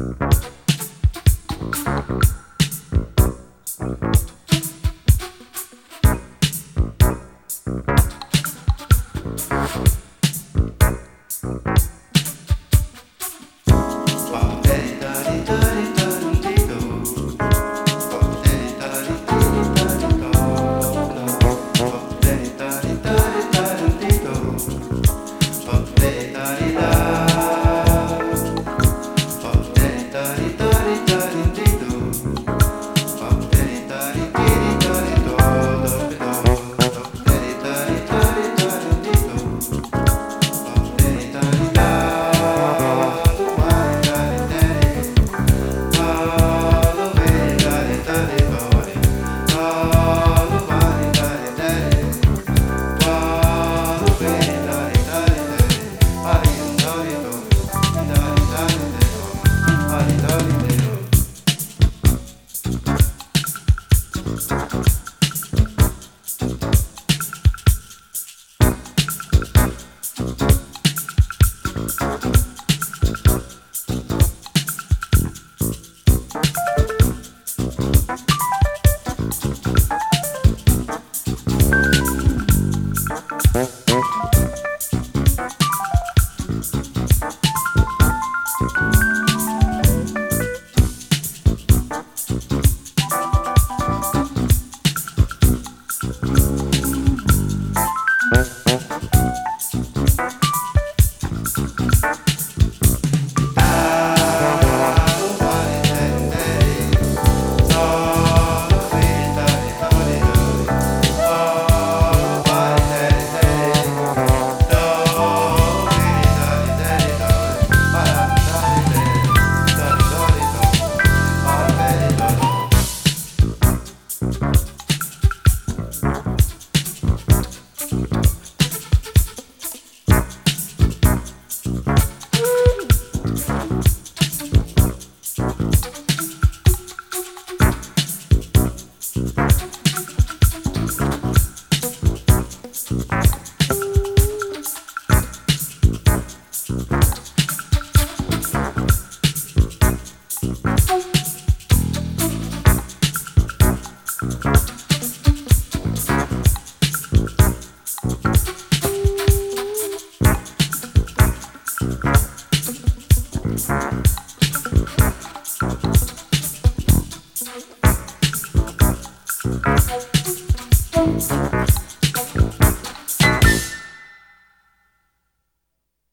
Wow. Thank